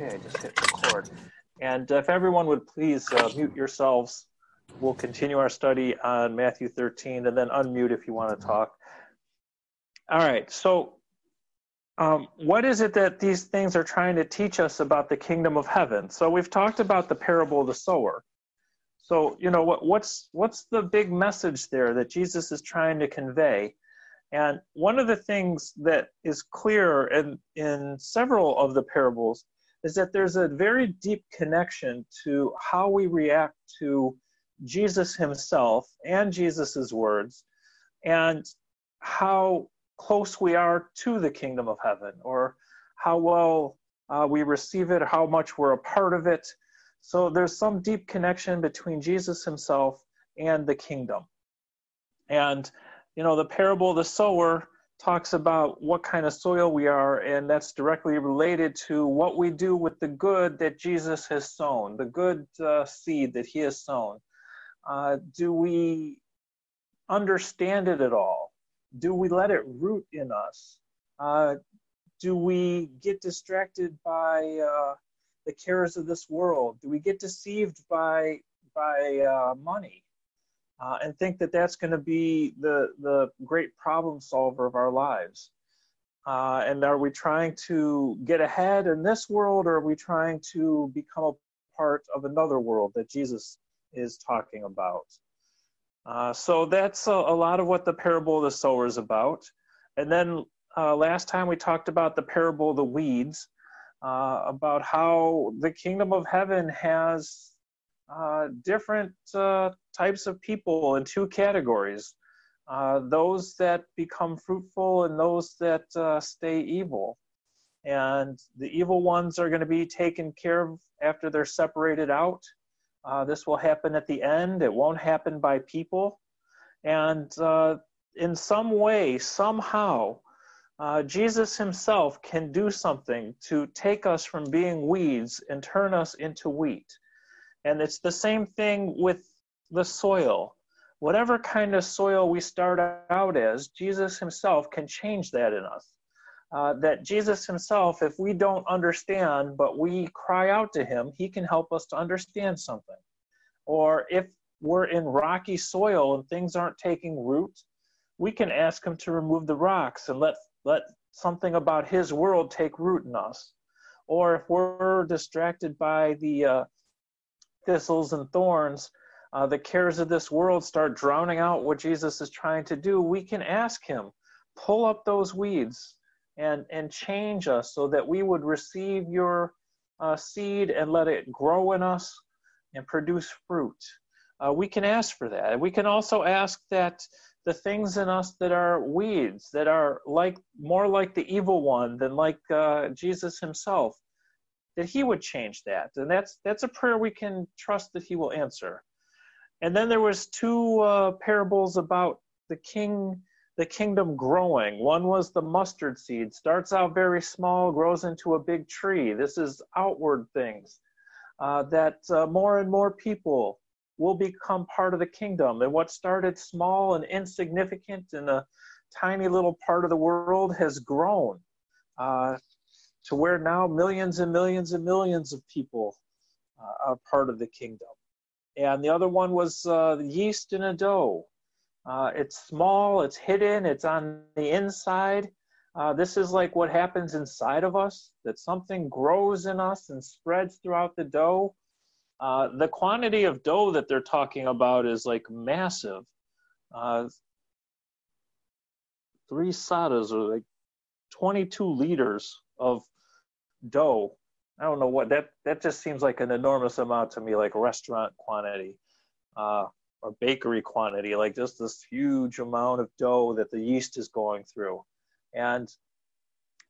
Okay, just hit record. And if everyone would please uh, mute yourselves, we'll continue our study on Matthew 13 and then unmute if you want to talk. All right, so um, what is it that these things are trying to teach us about the kingdom of heaven? So we've talked about the parable of the sower. So you know what, what's what's the big message there that Jesus is trying to convey? And one of the things that is clear in, in several of the parables is that there's a very deep connection to how we react to Jesus himself and Jesus's words and how close we are to the kingdom of heaven or how well uh, we receive it, how much we're a part of it. So there's some deep connection between Jesus himself and the kingdom. And, you know, the parable of the sower talks about what kind of soil we are, and that's directly related to what we do with the good that Jesus has sown, the good uh, seed that he has sown. Uh, do we understand it at all? Do we let it root in us? Uh, do we get distracted by uh, the cares of this world? Do we get deceived by by uh, money? Uh, and think that that's going to be the the great problem solver of our lives. Uh, and are we trying to get ahead in this world, or are we trying to become a part of another world that Jesus is talking about? Uh, so that's a, a, lot of what the parable of the sower is about. And then uh, last time we talked about the parable of the weeds, uh, about how the kingdom of heaven has uh, different uh, types of people in two categories uh, those that become fruitful and those that uh, stay evil. And the evil ones are going to be taken care of after they're separated out. Uh, this will happen at the end, it won't happen by people. And in some way, somehow, uh, Jesus himself can do something to take us from being weeds and turn us into wheat. And it's the same thing with the soil. Whatever kind of soil we start out as, Jesus himself can change that in us. Uh, that Jesus himself, if we don't understand, but we cry out to him, he can help us to understand something. Or if we're in rocky soil and things aren't taking root, we can ask him to remove the rocks and let, let something about his world take root in us. Or if we're distracted by the uh, thistles and thorns, uh, the cares of this world start drowning out what Jesus is trying to do, we can ask Him, pull up those weeds and, and change us so that we would receive your uh, seed and let it grow in us and produce fruit. Uh, we can ask for that. We can also ask that the things in us that are weeds, that are like more like the evil one than like uh, Jesus himself, that he would change that and that's that's a prayer we can trust that he will answer and then there was two uh, parables about the king the kingdom growing. One was the mustard seed. Starts out very small grows into a big tree. This is outward things uh, that uh, more and more people will become part of the kingdom. And what started small and insignificant in a tiny little part of the world has grown uh, to where now millions and millions and millions of people uh, are part of the kingdom. And the other one was uh, yeast in a dough. Uh, it's small, it's hidden, it's on the inside. Uh, this is like what happens inside of us that something grows in us and spreads throughout the dough. Uh, the quantity of dough that they're talking about is like massive. Uh, three sadas are like 22 liters of dough. I don't know what that that just seems like an enormous amount to me, like restaurant quantity, uh, or bakery quantity, like just this huge amount of dough that the yeast is going through, and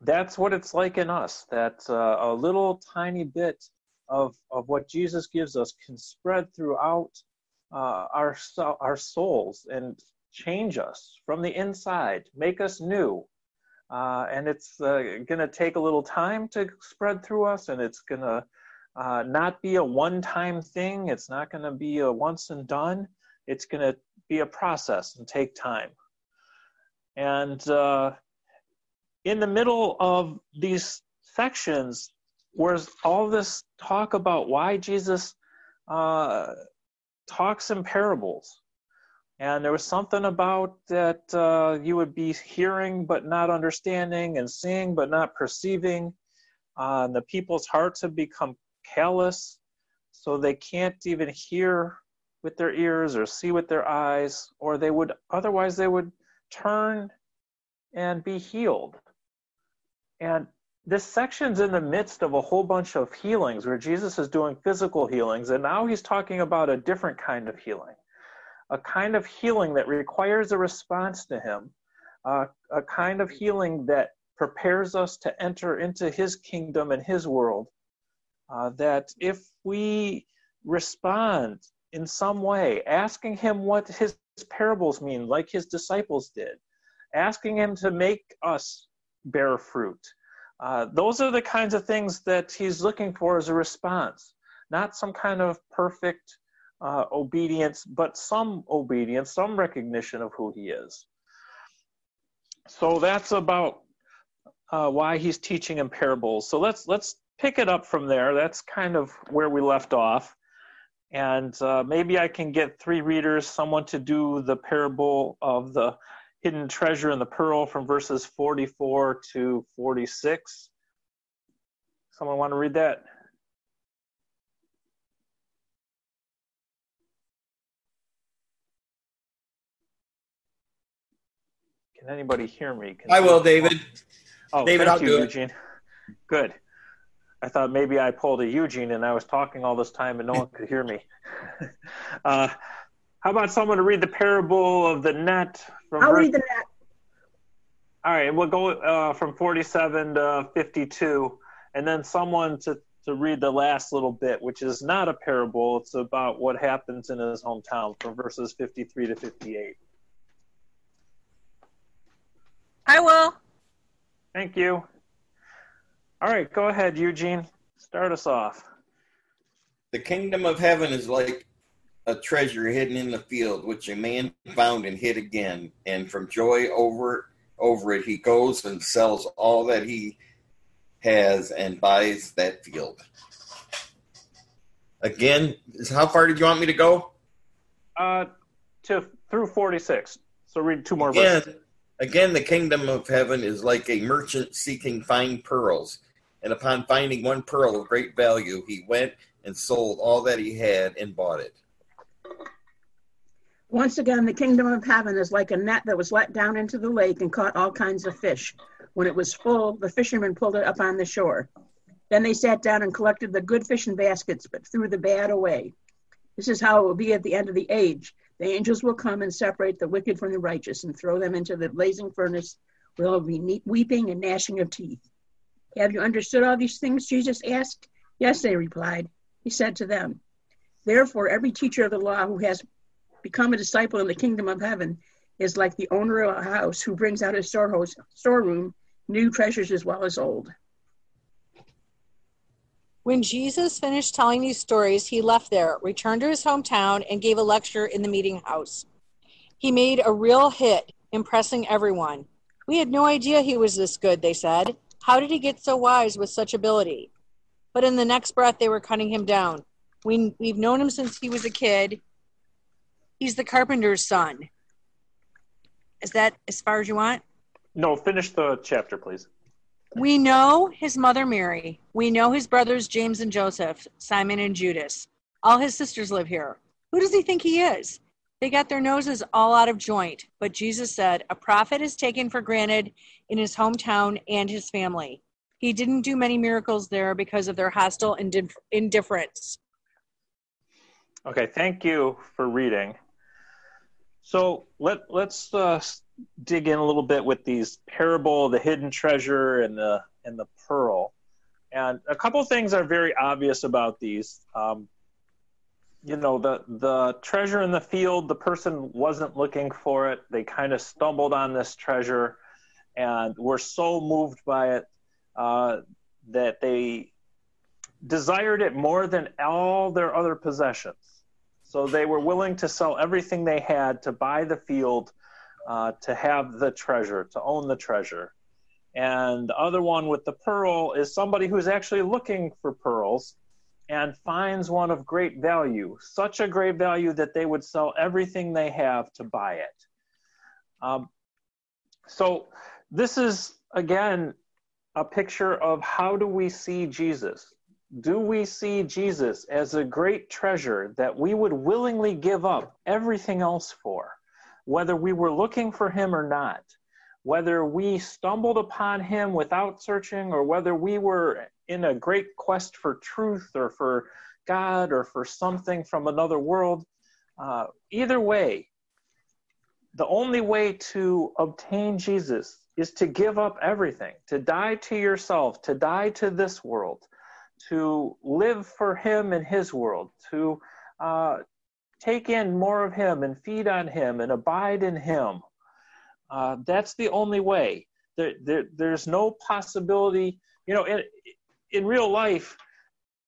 that's what it's like in us. That uh, a little tiny bit of of what Jesus gives us can spread throughout uh, our our souls and change us from the inside, make us new, uh, and it's uh, going to take a little time to spread through us, and it's going to uh, not be a one time thing. It's not going to be a once and done. It's going to be a process and take time. And uh, in the middle of these sections, whereas all this talk about why Jesus uh, talks in parables. And there was something about that uh, you would be hearing but not understanding, and seeing but not perceiving. Uh, and the people's hearts have become callous, so they can't even hear with their ears or see with their eyes, or they would otherwise they would turn and be healed. And this section's in the midst of a whole bunch of healings where Jesus is doing physical healings, and now he's talking about a different kind of healing, a kind of healing that requires a response to him, uh, a kind of healing that prepares us to enter into his kingdom and his world. Uh, that if we respond in some way, asking him what his parables mean, like his disciples did, asking him to make us bear fruit uh, those are the kinds of things that he's looking for as a response, not some kind of perfect uh, obedience, but some obedience, some recognition of who he is. So that's about uh, why he's teaching in parables. So let's let's pick it up from there. That's kind of where we left off, and uh, maybe I can get three readers, someone to do the parable of the hidden treasure in the pearl from verses 44 to 46. Someone want to read that? Can anybody hear me? Can I will, David. Oh, David, thank I'll you, do Eugene. Good. I thought maybe I pulled a Eugene and I was talking all this time and no one could hear me. uh, how about someone to read the parable of the net? From I'll verse... read the net. All right, we'll go uh, from 47 to 52, and then someone to, to read the last little bit, which is not a parable. It's about what happens in his hometown from verses 53 to 58. I will. Thank you. All right, go ahead, Eugene. Start us off. The kingdom of heaven is like a treasure hidden in the field, which a man found and hid again. And from joy over over it, he goes and sells all that he has and buys that field. Again, how far did you want me to go? Uh, to through forty six. So read two more again, verses. Again, the kingdom of heaven is like a merchant seeking fine pearls. And upon finding one pearl of great value, he went and sold all that he had and bought it. Once again, the kingdom of heaven is like a net that was let down into the lake and caught all kinds of fish. When it was full, the fishermen pulled it up on the shore. Then they sat down and collected the good fish in baskets, but threw the bad away. This is how it will be at the end of the age. The angels will come and separate the wicked from the righteous and throw them into the blazing furnace where there will be weeping and gnashing of teeth. Have you understood all these things? Jesus asked. Yes, they replied. He said to them, Therefore, every teacher of the law who has become a disciple in the kingdom of heaven is like the owner of a house who brings out his storehouse, storeroom new treasures as well as old. When Jesus finished telling these stories, he left there, returned to his hometown, and gave a lecture in the meeting house. He made a real hit, impressing everyone. We had no idea he was this good, they said. How did he get so wise with such ability? But in the next breath, they were cutting him down. We, we've known him since he was a kid. He's the carpenter's son. Is that as far as you want? No, finish the chapter, please. We know his mother Mary. We know his brothers James and Joseph, Simon and Judas. All his sisters live here. Who does he think he is? They got their noses all out of joint. But Jesus said, A prophet is taken for granted in his hometown and his family. He didn't do many miracles there because of their hostile indifference. Okay, thank you for reading. So let let's uh, dig in a little bit with these parable, the hidden treasure, and the and the pearl. And a couple things are very obvious about these. Um, you know, the the treasure in the field, the person wasn't looking for it. They kind of stumbled on this treasure, and were so moved by it uh, that they desired it more than all their other possessions. So they were willing to sell everything they had to buy the field, uh, to have the treasure, to own the treasure. And the other one with the pearl is somebody who's actually looking for pearls and finds one of great value, such a great value that they would sell everything they have to buy it. Um, so, this is again a picture of how do we see Jesus? Do we see Jesus as a great treasure that we would willingly give up everything else for, whether we were looking for him or not? Whether we stumbled upon him without searching, or whether we were in a great quest for truth or for God or for something from another world, uh, either way, the only way to obtain Jesus is to give up everything, to die to yourself, to die to this world, to live for Him and His world, to uh, take in more of Him and feed on Him and abide in Him. Uh, that's the only way. There, there, there's no possibility, you know, in, in real life,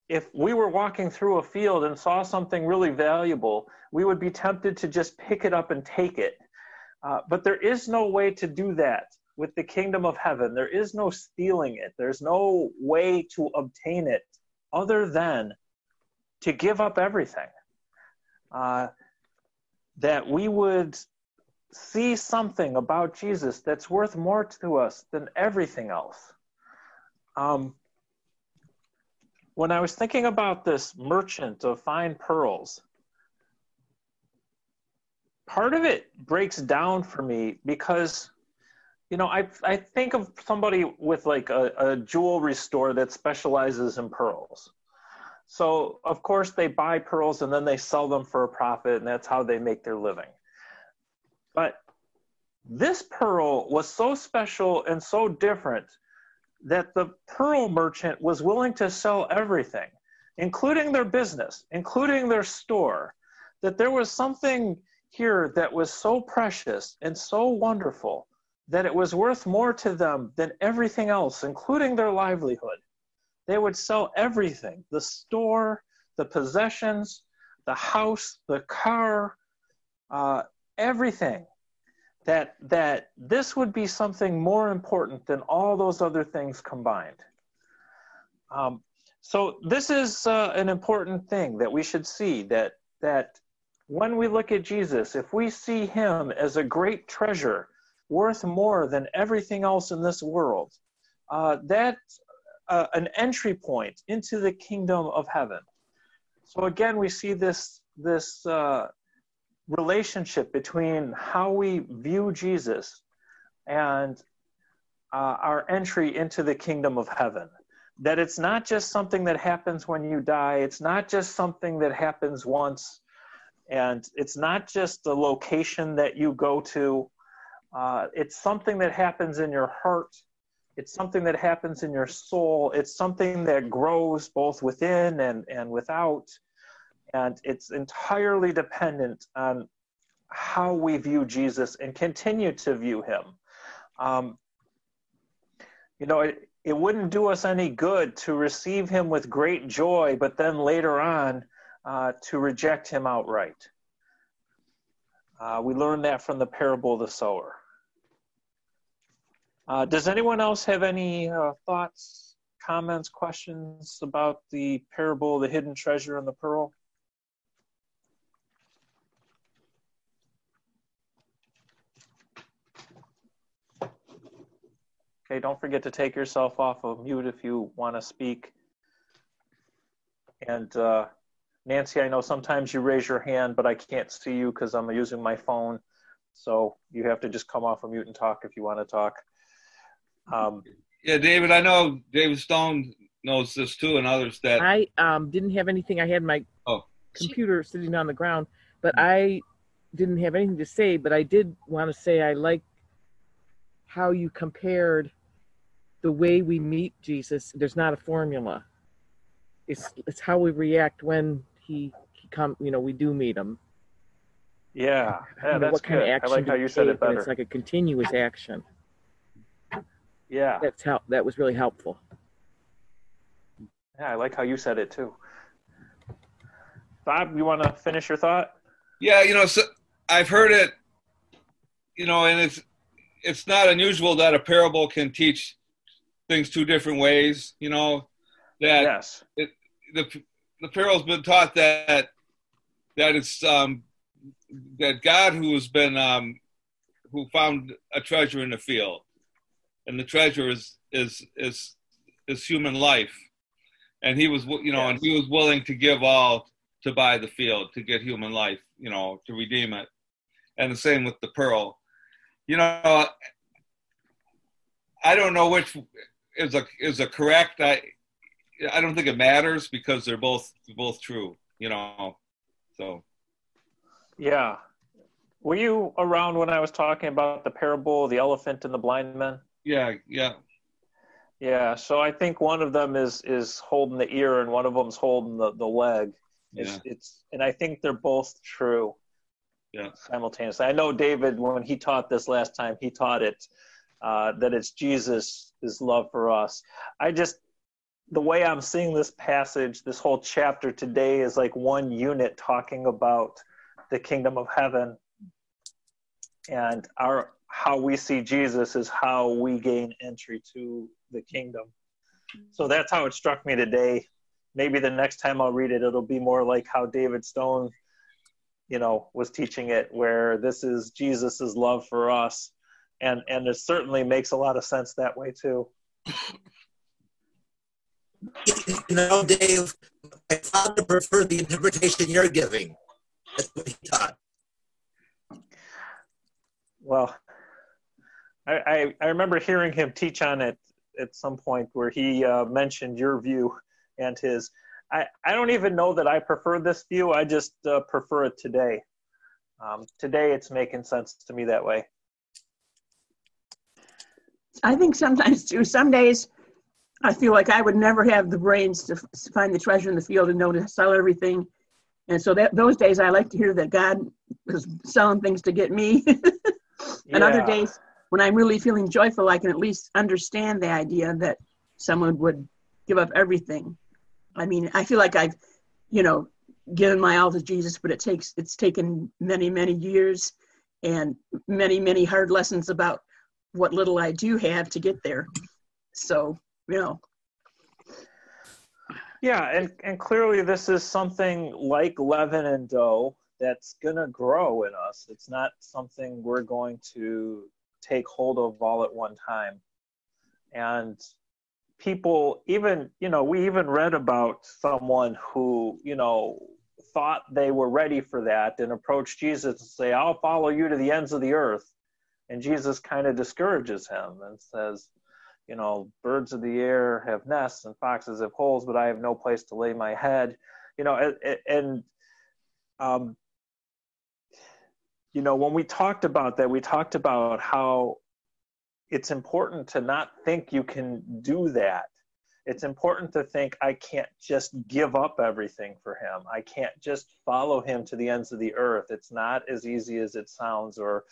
if we were walking through a field and saw something really valuable, we would be tempted to just pick it up and take it. Uh, but there is no way to do that with the kingdom of heaven. There is no stealing it, there's no way to obtain it other than to give up everything. Uh, that we would see something about Jesus that's worth more to us than everything else. Um, when I was thinking about this merchant of fine pearls, part of it breaks down for me because you know i i think of somebody with like a, a jewelry store that specializes in pearls so of course they buy pearls and then they sell them for a profit and that's how they make their living but this pearl was so special and so different that the pearl merchant was willing to sell everything including their business including their store that there was something here that was so precious and so wonderful that it was worth more to them than everything else, including their livelihood. They would sell everything the store, the possessions, the house, the car, uh, everything. That, that this would be something more important than all those other things combined. Um, so this is uh, an important thing that we should see that that when we look at Jesus, if we see him as a great treasure worth more than everything else in this world, uh, that's uh, an entry point into the kingdom of heaven. So again, we see this this uh, relationship between how we view Jesus and uh, our entry into the kingdom of heaven. That it's not just something that happens when you die. It's not just something that happens once and it's not just the location that you go to, uh, it's something that happens in your heart. It's something that happens in your soul. It's something that grows both within and, and without. And it's entirely dependent on how we view Jesus and continue to view him. Um, you know, it, it wouldn't do us any good to receive him with great joy, but then later on uh, to reject him outright. Uh, we learned that from the parable of the sower. Uh, does anyone else have any uh, thoughts, comments, questions about the parable the hidden treasure and the pearl? Okay, don't forget to take yourself off of mute if you want to speak. And uh, Nancy, I know sometimes you raise your hand, but I can't see you because I'm using my phone. So you have to just come off of mute and talk if you want to talk. Um, yeah, David, I know David Stone knows this too, and others that I um, didn't have anything. I had my oh. computer sitting on the ground, but I didn't have anything to say. But I did want to say I like how you compared the way we meet Jesus. There's not a formula. It's it's how we react when he, he come. You know, we do meet him. Yeah, yeah, that's what kind good. Of action I like how you said it better. It's like a continuous action. Yeah, that's how that was really helpful. Yeah, I like how you said it too. Bob, you want to finish your thought? Yeah, you know, so I've heard it, you know, and it's it's not unusual that a parable can teach things two different ways. You know that yes. it, the the parable's been taught that that it's um, that God who has been um, who found a treasure in the field, and the treasure is is is is human life, and he was you know yes. and he was willing to give all to buy the field to get human life, you know, to redeem it, and the same with the pearl. You know, I don't know which is a is a correct. I I don't think it matters because they're both both true. You know, so yeah. Were you around when I was talking about the parable the elephant and the blind men? Yeah, yeah. Yeah, so I think one of them is is holding the ear and one of them's holding the, the leg. It's, yeah. it's and I think they're both true. Yeah. Simultaneously. I know David when he taught this last time, he taught it uh, that it's Jesus' his love for us. I just the way I'm seeing this passage, this whole chapter today is like one unit talking about the kingdom of heaven and our how we see Jesus is how we gain entry to the kingdom. So that's how it struck me today. Maybe the next time I'll read it, it'll be more like how David Stone, you know, was teaching it, where this is Jesus's love for us, and and it certainly makes a lot of sense that way too. You know, Dave, my father preferred the interpretation you're giving. That's what he taught. Well, I, I, I remember hearing him teach on it at some point where he uh, mentioned your view and his. I, I don't even know that I prefer this view. I just uh, prefer it today. Um, today, it's making sense to me that way. I think sometimes too. Some days, I feel like I would never have the brains to find the treasure in the field and know to sell everything. And so that those days, I like to hear that God is selling things to get me. and other days when I'm really feeling joyful, I can at least understand the idea that someone would give up everything. I mean, I feel like I've, you know, given my all to Jesus, but it takes it's taken many, many years and many, many hard lessons about what little I do have to get there. So, you know. Yeah, and, and clearly this is something like leaven and dough that's going to grow in us. It's not something we're going to take hold of all at one time. And people, even, you know, we even read about someone who, you know, thought they were ready for that and approached Jesus and say, I'll follow you to the ends of the earth. And Jesus kind of discourages him and says, you know, birds of the air have nests and foxes have holes, but I have no place to lay my head. You know, and, and um, you know, when we talked about that, we talked about how it's important to not think you can do that. It's important to think I can't just give up everything for him. I can't just follow him to the ends of the earth. It's not as easy as it sounds or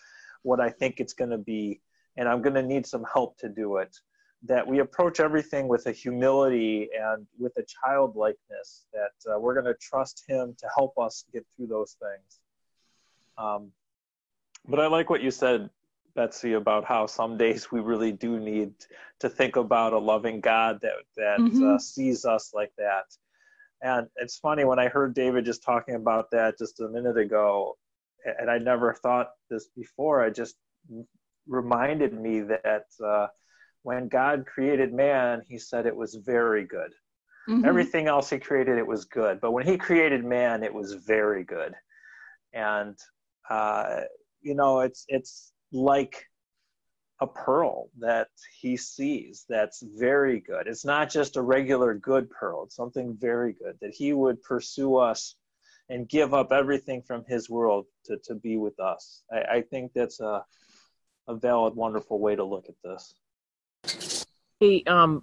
what I think it's going to be. And I'm going to need some help to do it. That we approach everything with a humility and with a childlikeness, that uh, we're going to trust him to help us get through those things. Um, but I like what you said, Betsy, about how some days we really do need to think about a loving God that that mm-hmm. uh, sees us like that. And it's funny when I heard David just talking about that just a minute ago, and I never thought this before. I just reminded me that uh, when God created man, He said it was very good. Mm-hmm. Everything else He created, it was good. But when He created man, it was very good. And uh, you know, it's it's like a pearl that he sees that's very good. It's not just a regular good pearl, it's something very good that he would pursue us and give up everything from his world to, to be with us. I, I think that's a, a valid, wonderful way to look at this. Hey, um,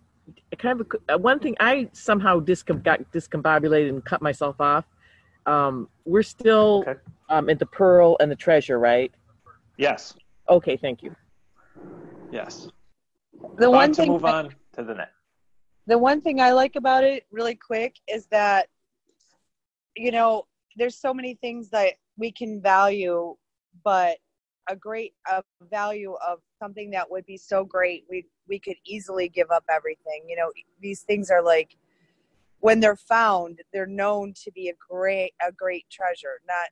kind of a, uh, one thing I somehow discom- got discombobulated and cut myself off. Um, we're still okay um, and the pearl and the treasure, right? Yes. Okay, thank you. Yes. The About one thing move on to the next. The one thing I like about it, really quick, is that you know there's so many things that we can value, but a great uh, value of something that would be so great we we could easily give up everything you know these things are like when they're found they're known to be a great a great treasure not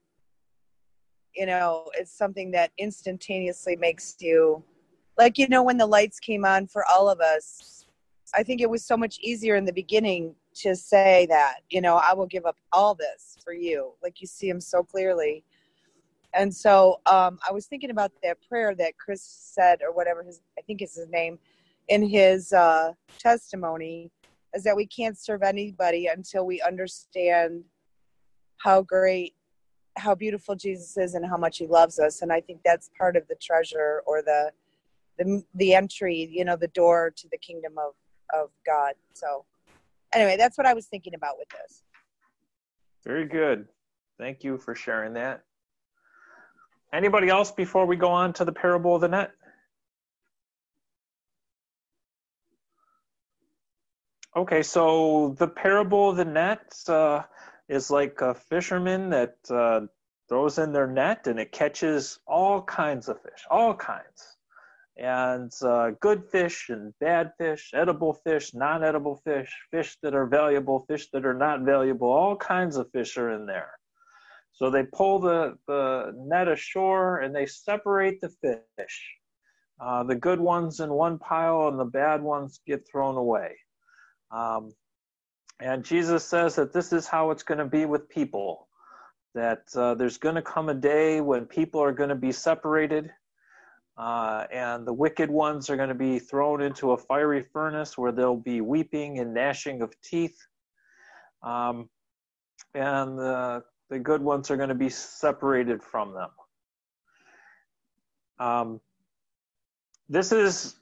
you know it's something that instantaneously makes you like you know when the lights came on for all of us i think it was so much easier in the beginning to say that you know i will give up all this for you like you see him so clearly. And so um, i was thinking about that prayer that chris said or whatever his i think is his name in his uh, testimony is that we can't serve anybody until we understand how great how beautiful jesus is and how much he loves us and i think that's part of the treasure or the the, the entry you know the door to the kingdom of of god so anyway, that's what I was thinking about with this. Very good. Thank you for sharing that. Anybody else before we go on to the parable of the net? Okay, so the parable of the net uh, is like a fisherman that uh, throws in their net and it catches all kinds of fish, all kinds and uh, good fish and bad fish, edible fish, non edible fish, fish that are valuable, fish that are not valuable, all kinds of fish are in there. So they pull the, the net ashore and they separate the fish. Uh, the good ones in one pile and the bad ones get thrown away. Um, and Jesus says that this is how it's going to be with people. That uh, there's going to come a day when people are going to be separated uh, and the wicked ones are going to be thrown into a fiery furnace where they'll be weeping and gnashing of teeth. Um, and the, the good ones are going to be separated from them. Um, this is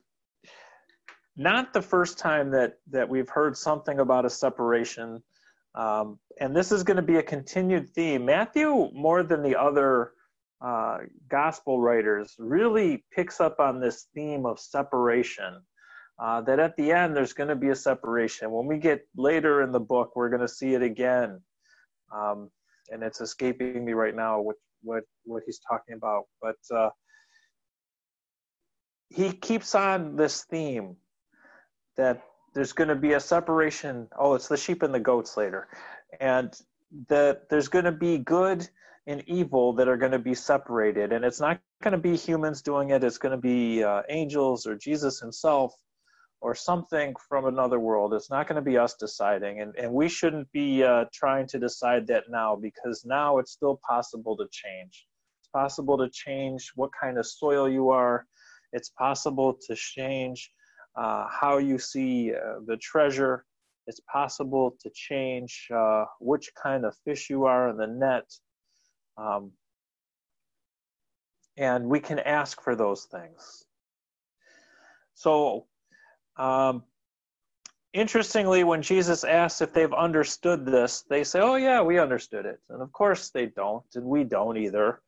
not the first time that, that we've heard something about a separation. Um, and this is going to be a continued theme. Matthew, more than the other uh, gospel writers really picks up on this theme of separation. Uh, that at the end there's going to be a separation. When we get later in the book, we're going to see it again, um, and it's escaping me right now what what what he's talking about. But uh, he keeps on this theme that there's going to be a separation. Oh, it's the sheep and the goats later, and that there's going to be good and evil that are going to be separated. And it's not going to be humans doing it, it's going to be uh, angels or Jesus himself or something from another world. It's not going to be us deciding. And, and we shouldn't be uh, trying to decide that now because now it's still possible to change. It's possible to change what kind of soil you are, it's possible to change uh, how you see uh, the treasure. It's possible to change uh, which kind of fish you are in the net. Um, and we can ask for those things. So, um, interestingly, when Jesus asks if they've understood this, they say, Oh, yeah, we understood it. And of course they don't, and we don't either.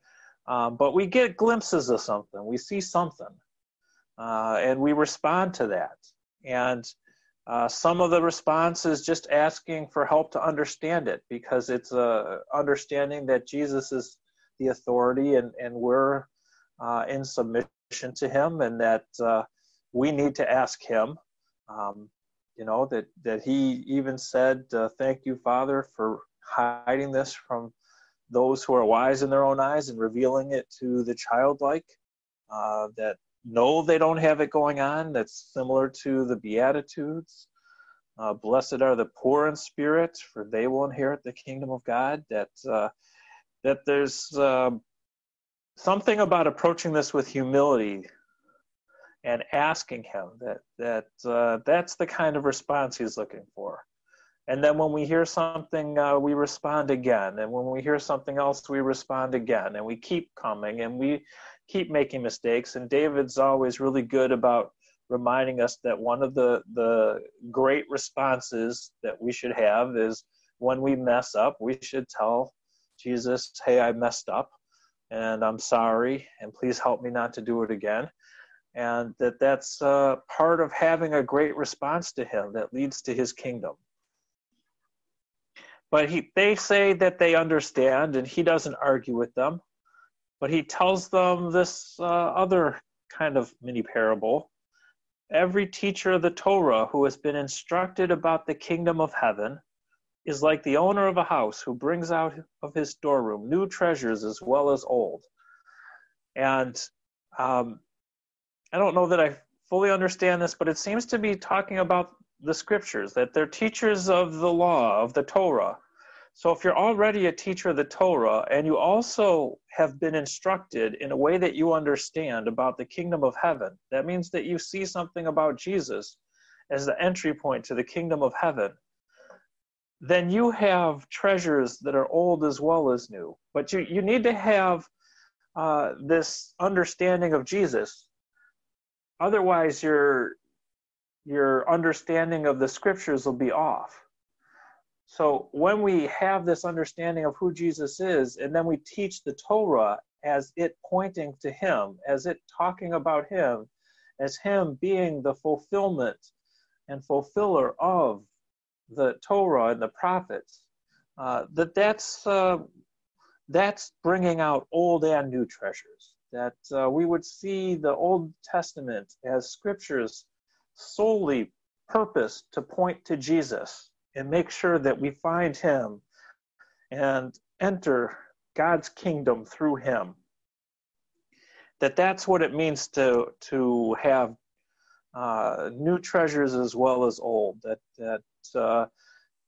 Um, but we get glimpses of something, we see something, uh, and we respond to that. And uh, some of the response is just asking for help to understand it because it's a understanding that Jesus is the authority and, and we're uh, in submission to him and that uh, we need to ask him. Um, you know, that, that he even said, uh, Thank you, Father, for hiding this from those who are wise in their own eyes and revealing it to the childlike. Uh, that know they don't have it going on. That's similar to the Beatitudes. Uh, Blessed are the poor in spirit, for they will inherit the kingdom of God. That uh, that there's uh, something about approaching this with humility and asking Him that that uh, that's the kind of response He's looking for. And then when we hear something, uh, we respond again. And when we hear something else, we respond again. And we keep coming and we keep making mistakes. And David's always really good about reminding us that one of the the great responses that we should have is when we mess up, we should tell Jesus, "Hey, I messed up, and I'm sorry, and please help me not to do it again." And that that's uh, part of having a great response to Him that leads to His kingdom. But he, they say that they understand, and He doesn't argue with them But he tells them this uh, other kind of mini parable. Every teacher of the Torah who has been instructed about the kingdom of heaven is like the owner of a house who brings out of his storeroom new treasures as well as old. And um, I don't know that I fully understand this, but it seems to be talking about the scriptures, that they're teachers of the law, of the Torah. So if you're already a teacher of the Torah and you also have been instructed in a way that you understand about the kingdom of heaven, that means that you see something about Jesus as the entry point to the kingdom of heaven then you have treasures that are old as well as new. But you, you need to have uh, this understanding of Jesus. Otherwise, your, your understanding of the scriptures will be off. So when we have this understanding of who Jesus is, and then we teach the Torah as it pointing to him, as it talking about him, as him being the fulfillment and fulfiller of the Torah and the prophets, uh, that that's uh, that's bringing out old and new treasures. That uh, we would see the Old Testament as scriptures solely purposed to point to Jesus and make sure that we find Him and enter God's kingdom through Him. That that's what it means to to have uh, new treasures as well as old. That that uh,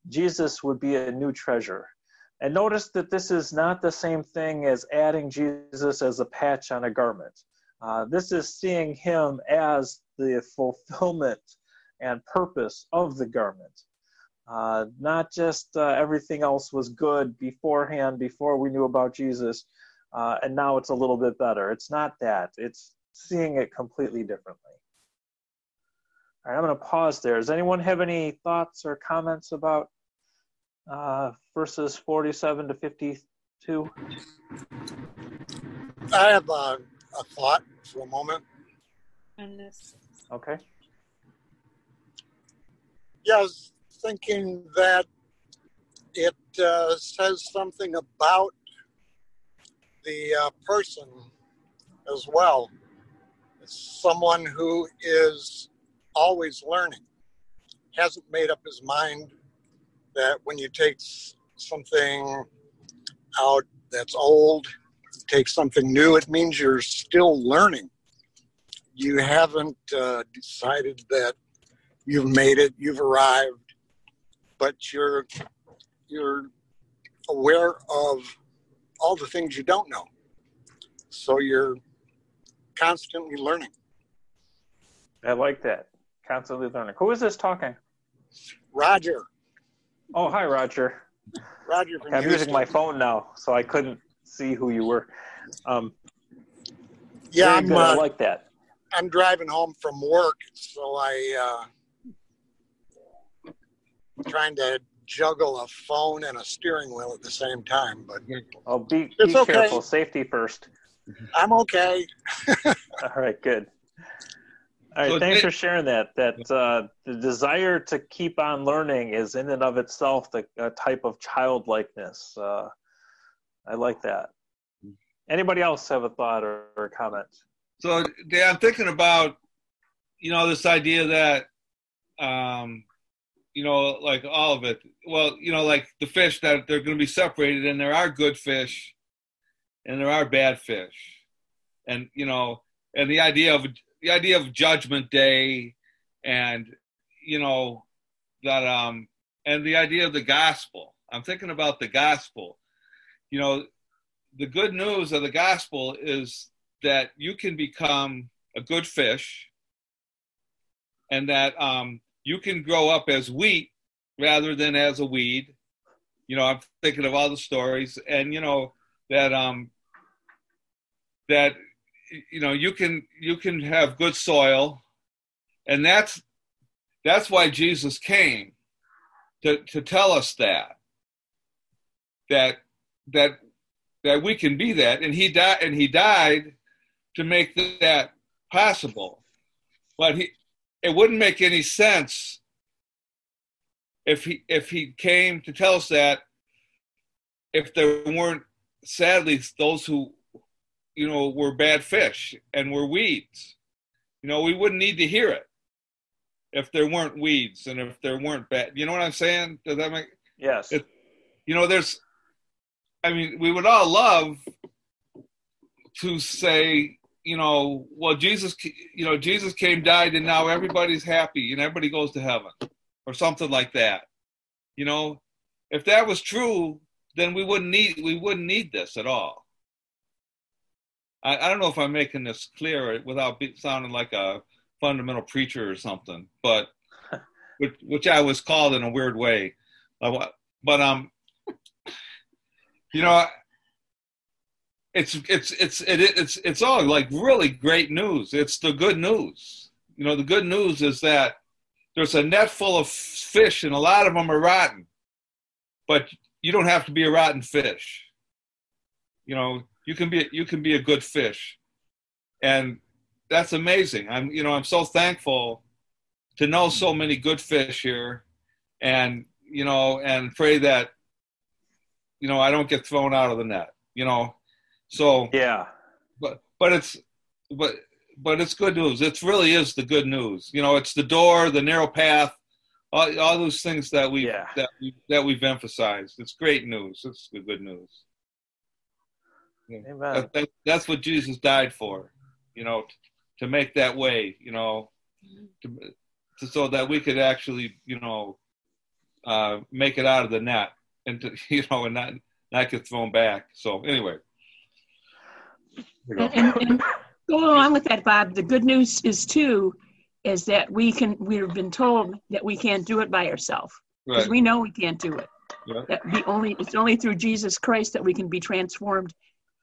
Jesus would be a new treasure. And notice that this is not the same thing as adding Jesus as a patch on a garment. Uh, this is seeing him as the fulfillment and purpose of the garment. Uh, not just uh, everything else was good beforehand, before we knew about Jesus, uh, and now it's a little bit better. It's not that. It's seeing it completely differently. All right, I'm going to pause there. Does anyone have any thoughts or comments about uh, verses 47 to 52? I have a, a thought for a moment. Okay. Yeah, I was thinking that it uh, says something about the uh, person as well. It's someone who is always learning. Hasn't made up his mind that when you take something out that's old, take something new, it means you're still learning. You haven't uh, decided that you've made it, you've arrived, but you're you're aware of all the things you don't know. So you're constantly learning. I like that. Constantly learning. Who is this talking? Roger. Oh, hi, Roger. Roger I'm using my phone now, so I couldn't see who you were. Um, yeah, I'm, uh, I like that. I'm driving home from work, so I uh, trying to juggle a phone and a steering wheel at the same time. But oh, be, be okay. careful. Safety first. I'm okay. All right, good. All right, so thanks for sharing that. That uh, the desire to keep on learning is in and of itself the, a type of childlikeness. Uh, I like that. Anybody else have a thought or, or comment? So, Dan, I'm thinking about, you know, this idea that, um, you know, like all of it. Well, you know, like the fish that they're going to be separated, and there are good fish, and there are bad fish, and you know, and the idea of the idea of Judgment Day, and you know that um and the idea of the gospel. I'm thinking about the gospel. You know, the good news of the gospel is that you can become a good fish, and that um, you can grow up as wheat rather than as a weed. You know, I'm thinking of all the stories, and you know that um, that you know you can you can have good soil and that's that's why jesus came to to tell us that that that that we can be that and he died and he died to make that possible but he it wouldn't make any sense if he if he came to tell us that if there weren't sadly those who you know, were bad fish and were weeds. You know, we wouldn't need to hear it if there weren't weeds and if there weren't bad. You know what I'm saying? Does that make? Yes. It, you know, there's. I mean, we would all love to say, you know, well, Jesus, you know, Jesus came, died, and now everybody's happy and everybody goes to heaven, or something like that. You know, if that was true, then we wouldn't need we wouldn't need this at all. I, I don't know if I'm making this clear without be, sounding like a fundamental preacher or something, but which, which I was called in a weird way. Uh, but um, you know, it's it's it's it, it's it's all like really great news. It's the good news. You know, the good news is that there's a net full of fish, and a lot of them are rotten. But you don't have to be a rotten fish. You know, you can be you can be a good fish, and that's amazing. I'm you know I'm so thankful to know so many good fish here, and you know, and pray that you know I don't get thrown out of the net. You know, so yeah, but but it's but but it's good news. It really is the good news. You know, it's the door, the narrow path, all, all those things that we yeah. that we that we've emphasized. It's great news. It's the good news. Amen. That, that, that's what Jesus died for. You know, t- to make that way. You know, to, to, so that we could actually, you know, uh, make it out of the net and to, you know, and not not get thrown back. So anyway. And, and, and go along with that, Bob. The good news is too, is that we can. We've been told that we can't do it by ourselves because Right. we know we can't do it. Yeah. That the only it's only through Jesus Christ that we can be transformed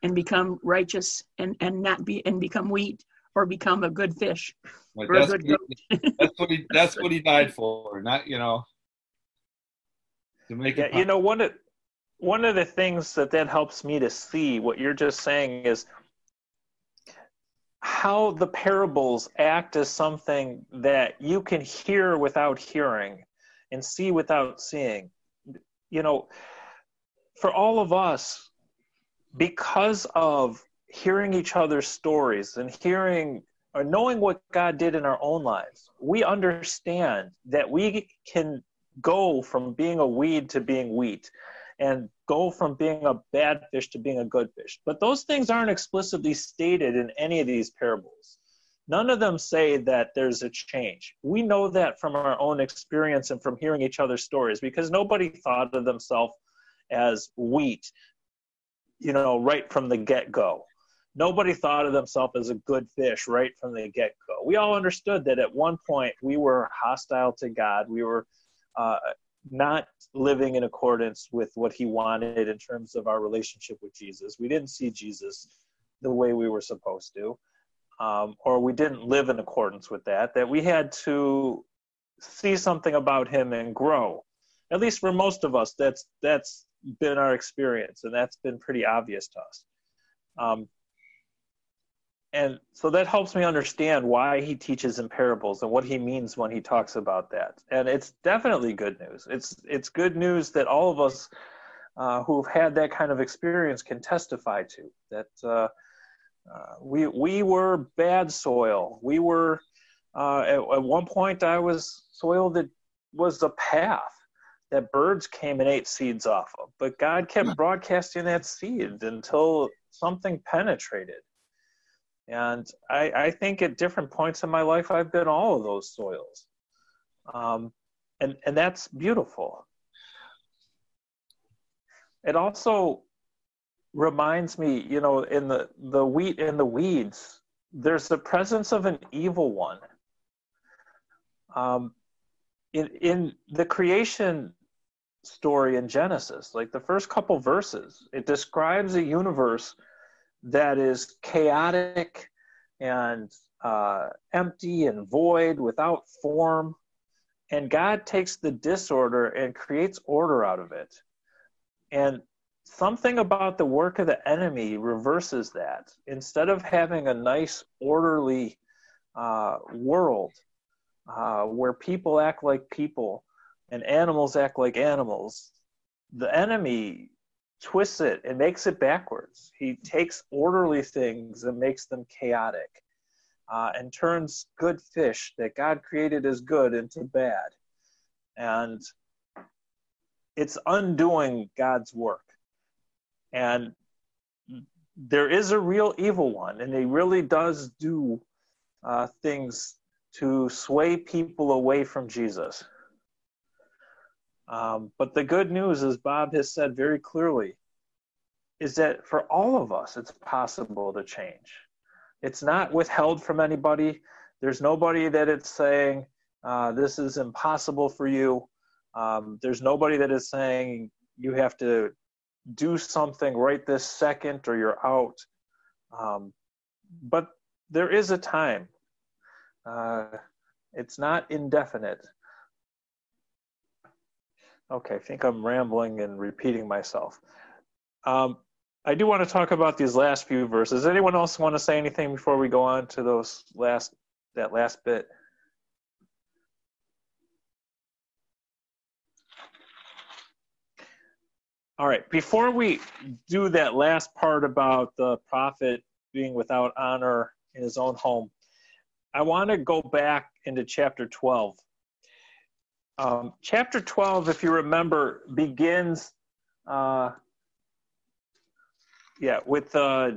and become righteous and and not be and become wheat or become a good fish Like, or a that's, good what goat. he, that's what he that's what he died for. Not you know to make Yeah, it. you know one of one of the things that that helps me to see what you're just saying is how the parables act as something that you can hear without hearing and see without seeing. You know, for all of us, because of hearing each other's stories and hearing or knowing what God did in our own lives, we understand that we can go from being a weed to being wheat and go from being a bad fish to being a good fish. But those things aren't explicitly stated in any of these parables. None of them say that there's a change. We know that from our own experience and from hearing each other's stories because nobody thought of themselves as wheat, you know, right from the get go. Nobody thought of themselves as a good fish right from the get go. We all understood that at one point we were hostile to God. We were uh, not living in accordance with what he wanted in terms of our relationship with Jesus. We didn't see Jesus the way we were supposed to, um, or we didn't live in accordance with that, that we had to see something about him and grow. At least for most of us, that's that's been our experience, and that's been pretty obvious to us. Um, and so that helps me understand why he teaches in parables and what he means when he talks about that. And it's definitely good news. It's it's good news that all of us uh, who've had that kind of experience can testify to that uh, uh, we we were bad soil. We were uh, at, at one point i was soil that was a path that birds came and ate seeds off of but god kept broadcasting that seed until something penetrated and I, I think at different points in my life, I've been all of those soils. Um, and, and that's beautiful. It also reminds me, you know, in the, the wheat and the weeds, there's the presence of an evil one. Um, in, in the creation story in Genesis, like the first couple verses, it describes a universe that is chaotic and uh, empty and void without form. And God takes the disorder and creates order out of it. And something about the work of the enemy reverses that. Instead of having a nice, orderly uh, world uh, where people act like people and animals act like animals, the enemy twists it and makes it backwards. He takes orderly things and makes them chaotic, uh, and turns good fish that God created as good into bad, and it's undoing God's work. And there is a real evil one, and he really does do uh, things to sway people away from Jesus. Um, but the good news, as Bob has said very clearly, is that for all of us, it's possible to change. It's not withheld from anybody. There's nobody that it's saying, uh, this is impossible for you. Um, there's nobody that is saying you have to do something right this second or you're out. Um, but there is a time. Uh, it's not indefinite. Okay, I think I'm rambling and repeating myself. Um, I do want to talk about these last few verses. Anyone else want to say anything before we go on to those last that last bit? All right, before we do that last part about the prophet being without honor in his own home, I want to go back into chapter 12. Um, chapter 12, if you remember, begins, uh, yeah, with uh,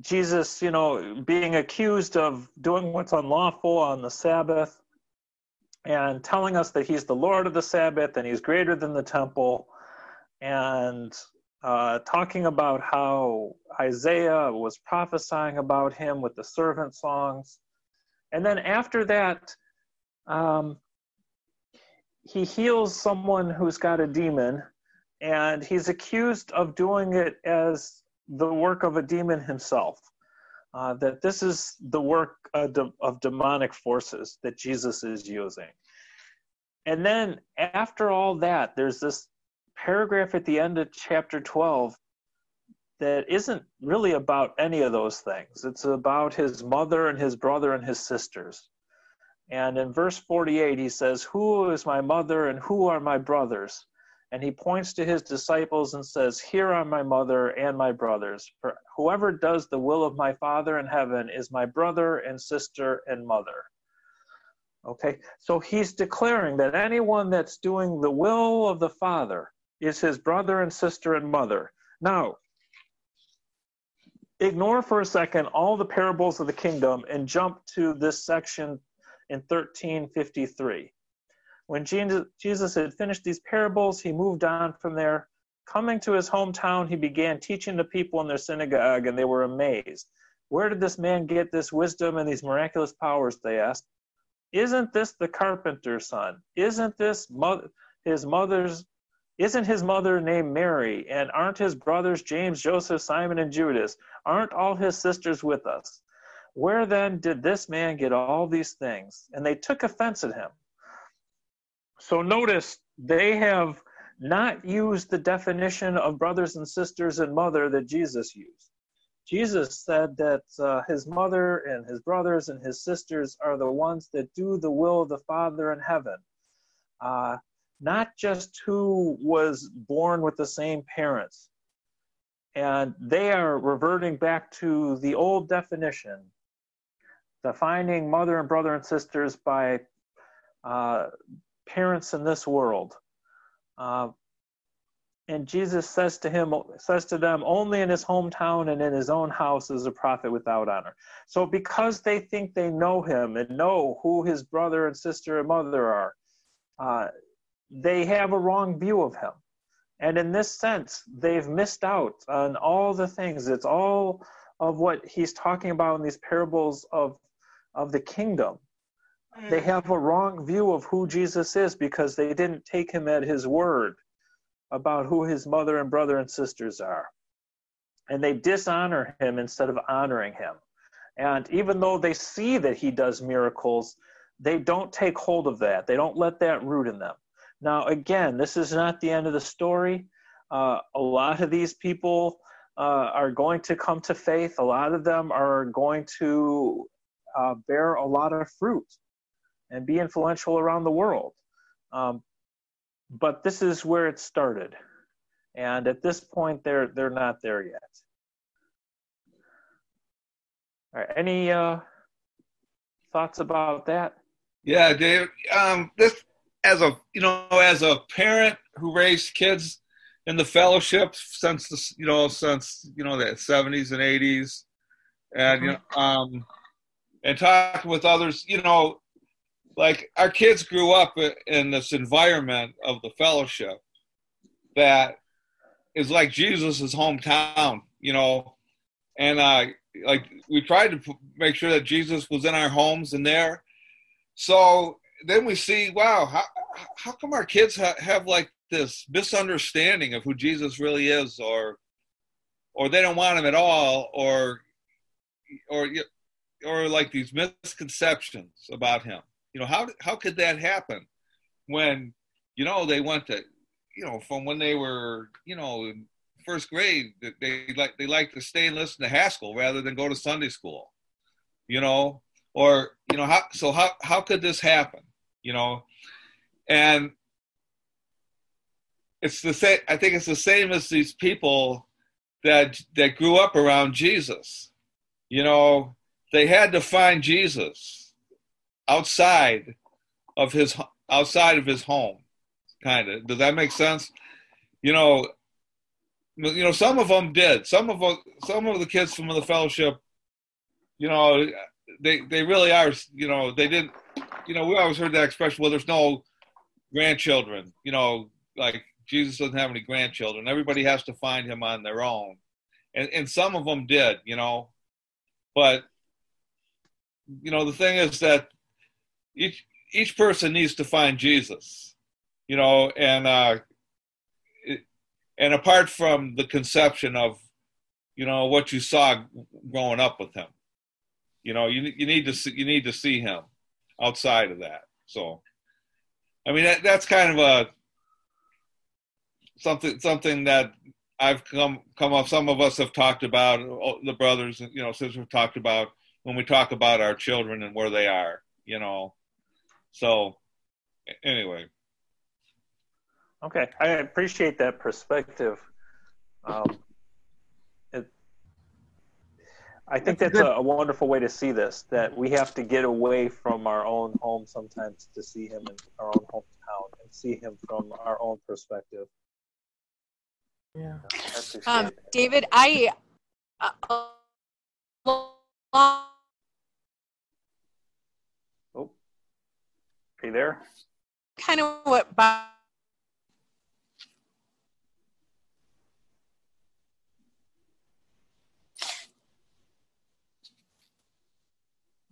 Jesus, you know, being accused of doing what's unlawful on the Sabbath and telling us that he's the Lord of the Sabbath and he's greater than the temple, and uh, talking about how Isaiah was prophesying about him with the servant songs. And then after that, um, he heals someone who's got a demon, and he's accused of doing it as the work of a demon himself. Uh, that this is the work of, de- of demonic forces that Jesus is using. And then after all that, there's this paragraph at the end of chapter 12 that isn't really about any of those things. It's about his mother and his brother and his sisters. And in verse 48, he says, Who is my mother and who are my brothers? And he points to his disciples and says, Here are my mother and my brothers. For whoever does the will of my Father in heaven is my brother and sister and mother. Okay, so he's declaring that anyone that's doing the will of the Father is his brother and sister and mother. Now, ignore for a second all the parables of the kingdom and jump to this section in 1353. When Jesus had finished these parables, he moved on from there. Coming to his hometown, he began teaching the people in their synagogue, and they were amazed. Where did this man get this wisdom and these miraculous powers? They asked. Isn't this the carpenter's son? Isn't this his mother's? Isn't his mother named Mary? And aren't his brothers James, Joseph, Simon, and Judas? Aren't all his sisters with us? Where then did this man get all these things? And they took offense at him. So notice they have not used the definition of brothers and sisters and mother that Jesus used. Jesus said that uh, his mother and his brothers and his sisters are the ones that do the will of the Father in heaven. Uh, not just who was born with the same parents. And they are reverting back to the old definition, defining mother and brother and sisters by uh, parents in this world. Uh, and Jesus says to him, says to them, only in his hometown and in his own house is a prophet without honor. So because they think they know him and know who his brother and sister and mother are, uh, they have a wrong view of him. And in this sense, they've missed out on all the things. It's all of what he's talking about in these parables of, of the kingdom. They mm. have a wrong view of who Jesus is because they didn't take him at his word about who his mother and brother and sisters are. And they dishonor him instead of honoring him. And even though they see that he does miracles, they don't take hold of that. They don't let that root in them. Now, again, this is not the end of the story. Uh, a lot of these people uh, are going to come to faith. A lot of them are going to uh, bear a lot of fruit and be influential around the world. Um, but this is where it started. And at this point, they're they're not there yet. All right. Any uh, thoughts about that? Yeah, Dave. Um, this as a you know as a parent who raised kids in the fellowship since the you know since you know the seventies and eighties, and you know um, and talking with others, you know, like our kids grew up in this environment of the fellowship that is like Jesus's hometown, you know, and uh, like we tried to make sure that Jesus was in our homes and there. So then we see, wow, how how come our kids ha- have like this misunderstanding of who Jesus really is, or or they don't want him at all, or or or like these misconceptions about him. You know, how how could that happen when you know they went to you know from when they were you know in first grade they like they like to stay and listen to Haskell rather than go to Sunday school. You know, or you know how so how how could this happen? You know, and it's the same. I think it's the same as these people that that grew up around Jesus. You know, they had to find Jesus outside of his outside of his home. Kind of. Does that make sense? You know, you know, some of them did. Some of some of the kids from the fellowship, you know, they they really are. You know, they didn't. You know, we always heard that expression. Well, there's no grandchildren. You know, like Jesus doesn't have any grandchildren. Everybody has to find him on their own, and and some of them did. You know, but you know, the thing is that each each person needs to find Jesus, you know, and uh, and apart from the conception of, you know, what you saw growing up with him, you know, you you need to see, you need to see him outside of that. So, I mean, that, that's kind of a something something that I've come come up. Some of us have talked about the brothers, you know, since we've talked about when we talk about our children and where they are, you know. So, anyway. Okay, I appreciate that perspective. Um, it, I think that's, that's a, a, wonderful way to see this. That we have to get away from our own home sometimes to see him in our own hometown and see him from our own perspective. Yeah. Um, David, I. Uh, you there? Kind of what Bob.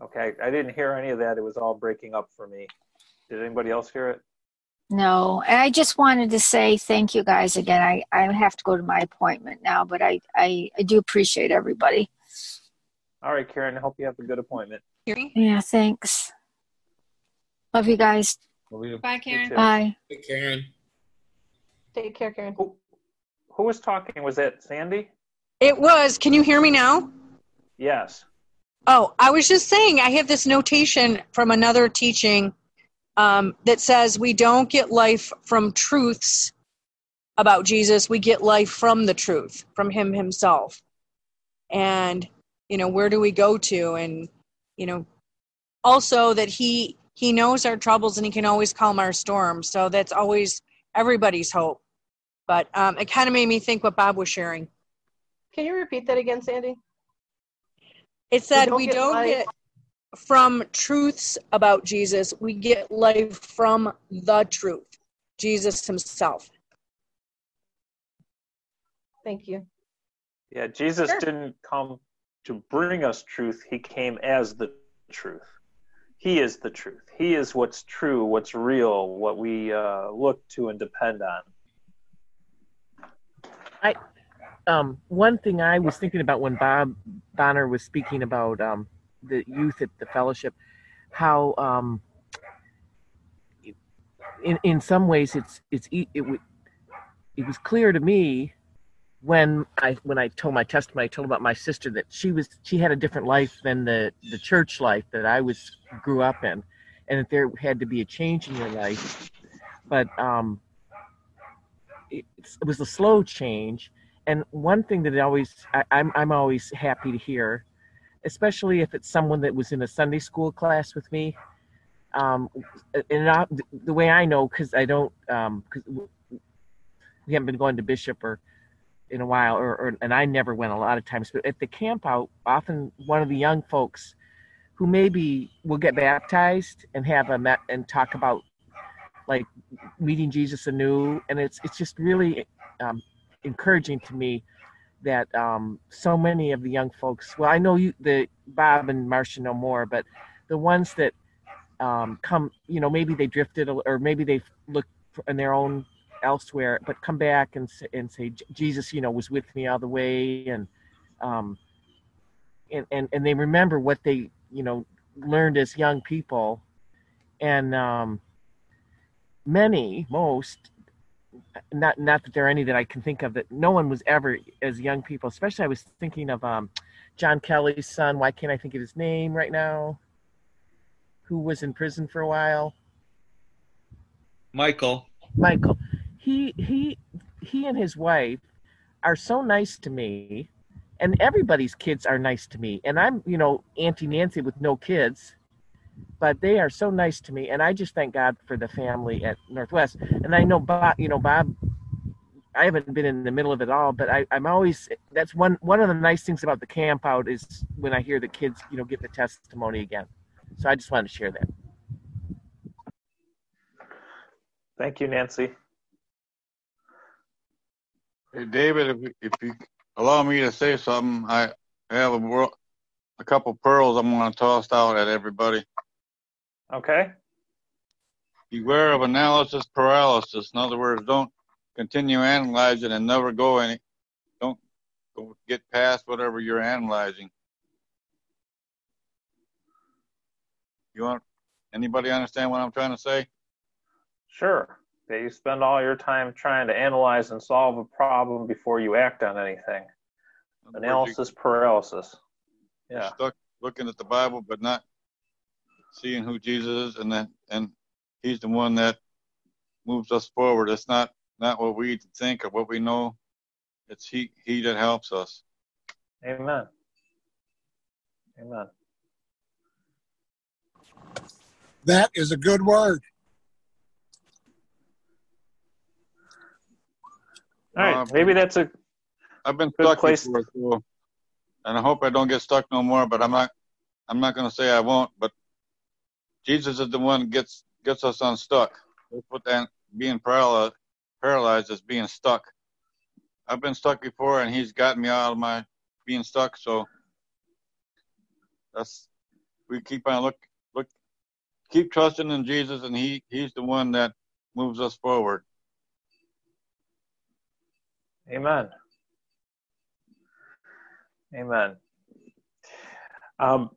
Okay, I didn't hear any of that. It was all breaking up for me. Did anybody else hear it? No, I just wanted to say thank you guys again. I, I have to go to my appointment now, but I, I, I do appreciate everybody. All right, Karen, I hope you have a good appointment. Yeah, thanks. Love you guys. Love you. Bye, Karen. Bye. Hey, Karen. Take care, Karen. Who, who was talking? Was that Sandy? It was. Can you hear me now? Yes. Oh, I was just saying, I have this notation from another teaching um, that says we don't get life from truths about Jesus, we get life from the truth, from Him Himself. And, you know, where do we go to? And, you know, also that He he knows our troubles and he can always calm our storms. So that's always everybody's hope. But um, it kind of made me think what Bob was sharing. Can you repeat that again, Sandy? It said we don't, we get, don't get from truths about Jesus, we get life from the truth, Jesus himself. Thank you. Yeah, Jesus sure. didn't come to bring us truth, he came as the truth. He is the truth. He is what's true, what's real, what we uh, look to and depend on. I, um, one thing I was thinking about when Bob Bonner was speaking about um, the youth at the fellowship, how um, in in some ways it's it's it, it, it was clear to me when I when I told my testimony, I told about my sister that she was she had a different life than the the church life that I was grew up in, and that there had to be a change in your life. But um, it, it was a slow change. And one thing that always I, I'm I'm always happy to hear, especially if it's someone that was in a Sunday school class with me. Um, and I, the way I know, because I don't, um, cause we haven't been going to Bishop or in a while, or, or and I never went a lot of times. But at the camp out, often one of the young folks who maybe will get baptized and have a met and talk about like meeting Jesus anew, and it's it's just really um, encouraging to me that um, so many of the young folks. Well, I know you, the Bob and Marcia know more, but the ones that um, come, you know, maybe they drifted or maybe they look in their own elsewhere, but come back and and say Jesus, you know, was with me all the way, and um, and and and they remember what they you know learned as young people, and um, many, most, not not that there are any that I can think of that no one was ever as young people. Especially, I was thinking of um, John Kelly's son. Why can't I think of his name right now? Who was in prison for a while? Michael. Michael. He he he and his wife are so nice to me, and everybody's kids are nice to me. And I'm you know Auntie Nancy with no kids but they are so nice to me, and I just thank God for the family at Northwest. And I know Bob, you know Bob. I haven't been in the middle of it all, but I, I'm always. That's one one of the nice things about the camp out is when I hear the kids, you know, give the testimony again. So I just wanted to share that. Thank you, Nancy. Hey, David, if, if you allow me to say something, I have a, world, a couple pearls I'm going to toss out at everybody. Okay. Beware of analysis paralysis. In other words, don't continue analyzing and never go any. Don't go get past whatever you're analyzing. You want anybody understand what I'm trying to say? Sure. That you spend all your time trying to analyze and solve a problem before you act on anything. Analysis you, paralysis. Yeah. Stuck looking at the Bible, but not seeing who Jesus is, and that, and He's the one that moves us forward. It's not not what we think or what we know. It's He He that helps us. Amen. Amen. That is a good word. All right, uh, maybe that's a. I've been stuck place. before, so, and I hope I don't get stuck no more. But I'm not. I'm not going to say I won't. But Jesus is the one gets gets us unstuck. That's what that being paralyzed paralyzed is being stuck. I've been stuck before, and He's gotten me out of my being stuck. So that's we keep on look look keep trusting in Jesus, and He He's the one that moves us forward. Amen. Amen. Um,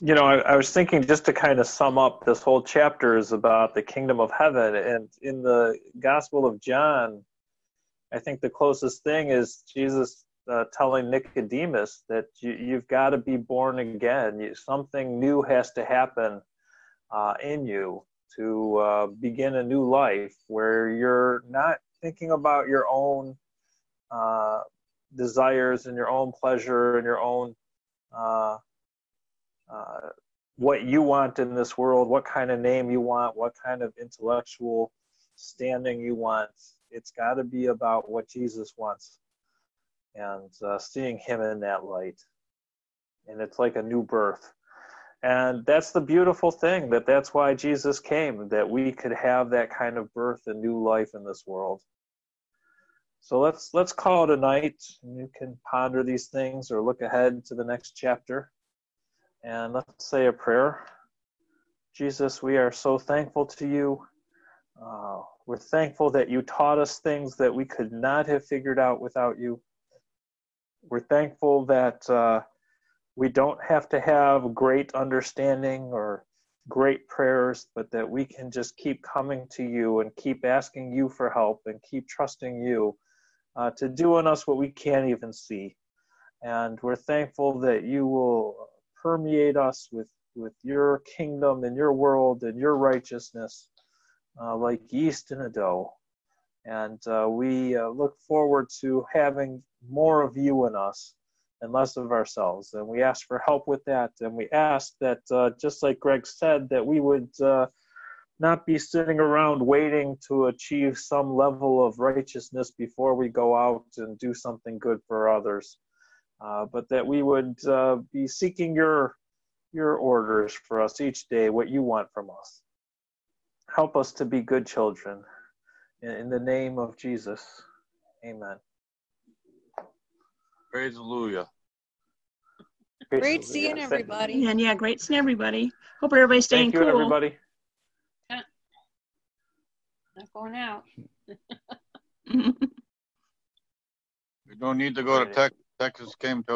you know, I, I, was thinking just to kind of sum up this whole chapter is about the kingdom of heaven. And in the Gospel of John, I think the closest thing is Jesus uh, telling Nicodemus that you, have got to be born again. You, something new has to happen uh, in you to uh, begin a new life where you're not thinking about your own uh, desires and your own pleasure and your own uh, uh, what you want in this world, what kind of name you want, what kind of intellectual standing you want. It's got to be about what Jesus wants and uh, seeing Him in that light. And it's like a new birth. And that's the beautiful thing that that's why Jesus came, that we could have that kind of birth and new life in this world. So let's let's call it a night. You can ponder these things or look ahead to the next chapter. And let's say a prayer. Jesus, we are so thankful to you. Uh, we're thankful that you taught us things that we could not have figured out without you. We're thankful that uh, we don't have to have great understanding or great prayers, but that we can just keep coming to you and keep asking you for help and keep trusting you uh, to do in us what we can't even see. And we're thankful that you will permeate us with, with your kingdom and your world and your righteousness uh, like yeast in a dough. And uh, we uh, look forward to having more of you in us and less of ourselves. And we ask for help with that. And we ask that, uh, just like Greg said, that we would uh, not be sitting around waiting to achieve some level of righteousness before we go out and do something good for others, uh, but that we would uh, be seeking your your orders for us each day, what you want from us. Help us to be good children. In the name of Jesus, amen. Praise Hallelujah. Great seeing everybody. And yeah, great seeing everybody. Hope everybody's staying Thank you, cool. everybody. Not going out. We don't need to go to Tex- Texas came to